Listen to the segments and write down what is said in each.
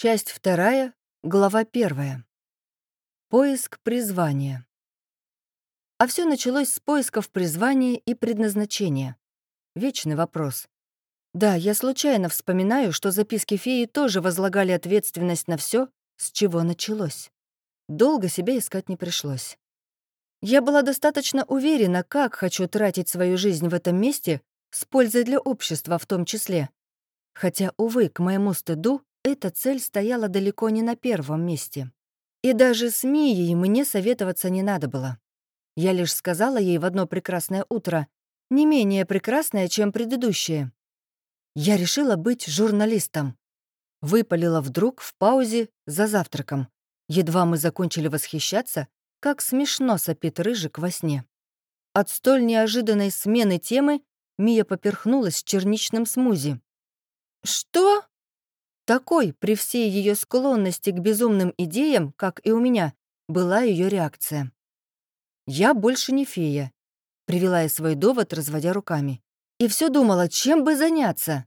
Часть вторая, глава первая. Поиск призвания. А все началось с поисков призвания и предназначения. Вечный вопрос. Да, я случайно вспоминаю, что записки феи тоже возлагали ответственность на все, с чего началось. Долго себя искать не пришлось. Я была достаточно уверена, как хочу тратить свою жизнь в этом месте, с пользой для общества в том числе. Хотя, увы, к моему стыду, эта цель стояла далеко не на первом месте. И даже с Мией мне советоваться не надо было. Я лишь сказала ей в одно прекрасное утро, не менее прекрасное, чем предыдущее. Я решила быть журналистом. Выпалила вдруг в паузе за завтраком. Едва мы закончили восхищаться, как смешно сопит рыжик во сне. От столь неожиданной смены темы Мия поперхнулась черничным смузи. «Что?» Такой, при всей ее склонности к безумным идеям, как и у меня, была ее реакция. «Я больше не фея», — привела я свой довод, разводя руками. И все думала, чем бы заняться.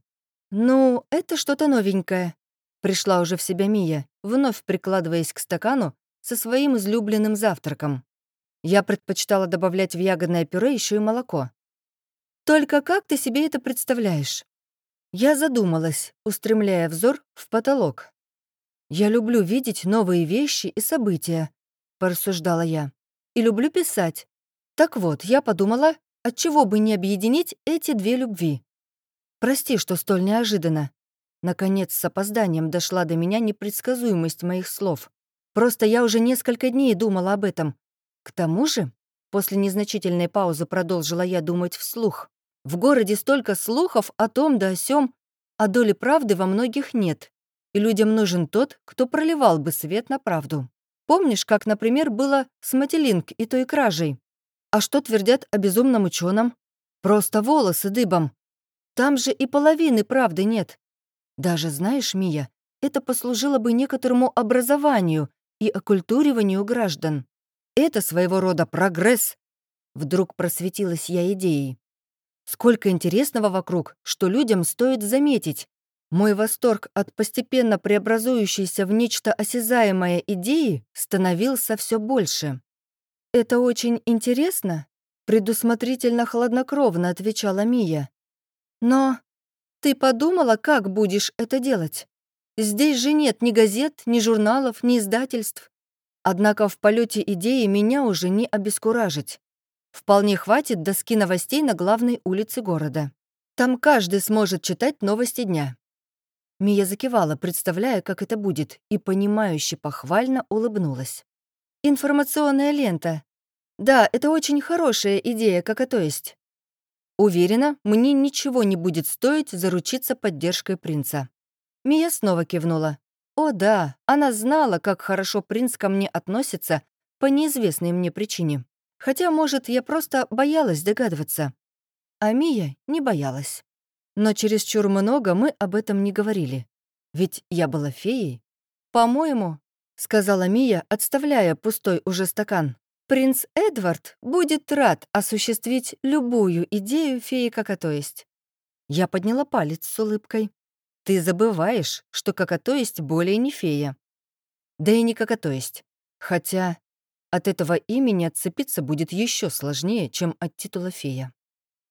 «Ну, это что-то новенькое», — пришла уже в себя Мия, вновь прикладываясь к стакану со своим излюбленным завтраком. Я предпочитала добавлять в ягодное пюре еще и молоко. «Только как ты себе это представляешь?» Я задумалась, устремляя взор в потолок. «Я люблю видеть новые вещи и события», — порассуждала я. «И люблю писать. Так вот, я подумала, отчего бы не объединить эти две любви. Прости, что столь неожиданно. Наконец, с опозданием дошла до меня непредсказуемость моих слов. Просто я уже несколько дней думала об этом. К тому же, после незначительной паузы продолжила я думать вслух. В городе столько слухов о том да о сём, а доли правды во многих нет. И людям нужен тот, кто проливал бы свет на правду. Помнишь, как, например, было с Мателинг и той кражей? А что твердят о безумном ученом? Просто волосы дыбом. Там же и половины правды нет. Даже, знаешь, Мия, это послужило бы некоторому образованию и оккультуриванию граждан. Это своего рода прогресс. Вдруг просветилась я идеей. Сколько интересного вокруг, что людям стоит заметить. Мой восторг от постепенно преобразующейся в нечто осязаемое идеи становился все больше. «Это очень интересно», — предусмотрительно хладнокровно отвечала Мия. «Но ты подумала, как будешь это делать? Здесь же нет ни газет, ни журналов, ни издательств. Однако в полете идеи меня уже не обескуражить. Вполне хватит доски новостей на главной улице города. Там каждый сможет читать новости дня». Мия закивала, представляя, как это будет, и понимающе похвально улыбнулась. «Информационная лента. Да, это очень хорошая идея, как и то есть. Уверена, мне ничего не будет стоить заручиться поддержкой принца». Мия снова кивнула. «О да, она знала, как хорошо принц ко мне относится по неизвестной мне причине. Хотя, может, я просто боялась догадываться. А Мия не боялась. Но чересчур много мы об этом не говорили. Ведь я была феей. «По-моему», — сказала Мия, отставляя пустой уже стакан, «принц Эдвард будет рад осуществить любую идею феи есть. Я подняла палец с улыбкой. «Ты забываешь, что есть более не фея». «Да и не есть. Хотя от этого имени отцепиться будет еще сложнее, чем от титула фея.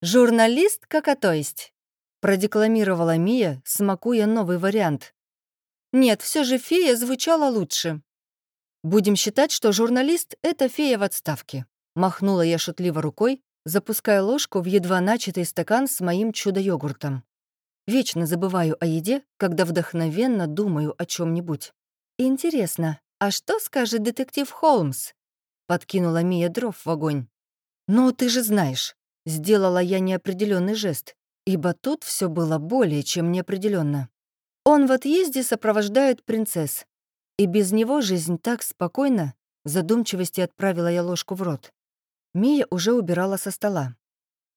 «Журналистка, то есть?» — продекламировала Мия, смакуя новый вариант. «Нет, все же фея звучала лучше. Будем считать, что журналист — это фея в отставке», — махнула я шутливо рукой, запуская ложку в едва начатый стакан с моим чудо-йогуртом. Вечно забываю о еде, когда вдохновенно думаю о чем нибудь Интересно, а что скажет детектив Холмс, подкинула Мия дров в огонь. «Ну, ты же знаешь», — сделала я неопределенный жест, ибо тут все было более чем неопределенно. Он в отъезде сопровождает принцесс, и без него жизнь так спокойна, задумчивости отправила я ложку в рот. Мия уже убирала со стола.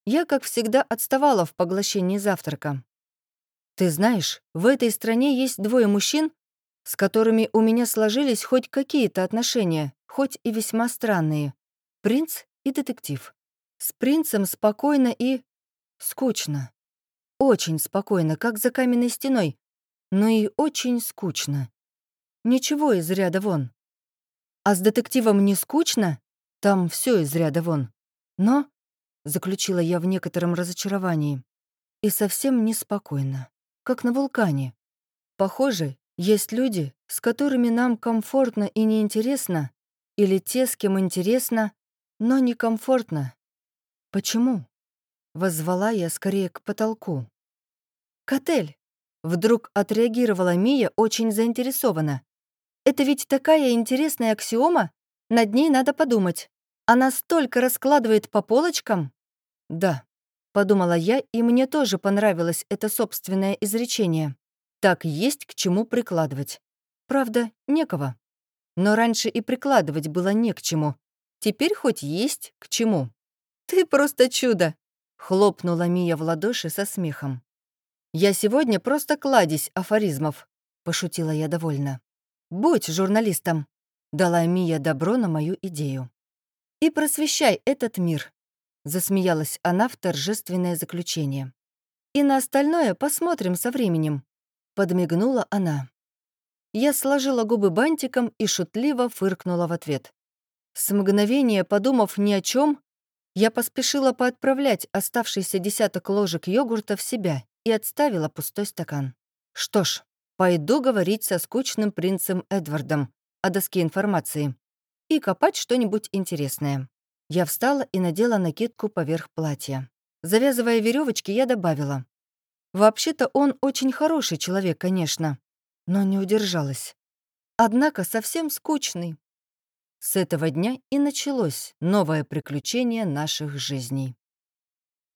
Я, как всегда, отставала в поглощении завтрака. «Ты знаешь, в этой стране есть двое мужчин, с которыми у меня сложились хоть какие-то отношения, хоть и весьма странные. Принц и детектив. С принцем спокойно и... скучно. Очень спокойно, как за каменной стеной, но и очень скучно. ничего из ряда вон. А с детективом не скучно? Там все из ряда вон. Но, — заключила я в некотором разочаровании, и совсем неспокойно, как на вулкане. Похоже, есть люди, с которыми нам комфортно и неинтересно, или те, с кем интересно, но некомфортно. Почему? Воззвала я скорее к потолку. «Котель!» — вдруг отреагировала Мия очень заинтересованно. «Это ведь такая интересная аксиома, над ней надо подумать. Она столько раскладывает по полочкам?» «Да», — подумала я, и мне тоже понравилось это собственное изречение. Так есть к чему прикладывать. Правда, некого. Но раньше и прикладывать было не к чему. Теперь хоть есть к чему. «Ты просто чудо!» — хлопнула Мия в ладоши со смехом. «Я сегодня просто кладезь афоризмов», — пошутила я довольно. «Будь журналистом», — дала Мия добро на мою идею. «И просвещай этот мир», — засмеялась она в торжественное заключение. «И на остальное посмотрим со временем», — подмигнула она. Я сложила губы бантиком и шутливо фыркнула в ответ. С мгновения, подумав ни о чем, я поспешила поотправлять оставшийся десяток ложек йогурта в себя и отставила пустой стакан. Что ж, пойду говорить со скучным принцем Эдвардом о доске информации и копать что-нибудь интересное. Я встала и надела накидку поверх платья. Завязывая веревочки, я добавила. Вообще-то он очень хороший человек, конечно, но не удержалась. Однако совсем скучный. С этого дня и началось новое приключение наших жизней.